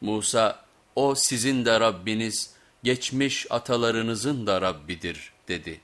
Musa o sizin de Rabbiniz geçmiş atalarınızın da Rabbidir dedi.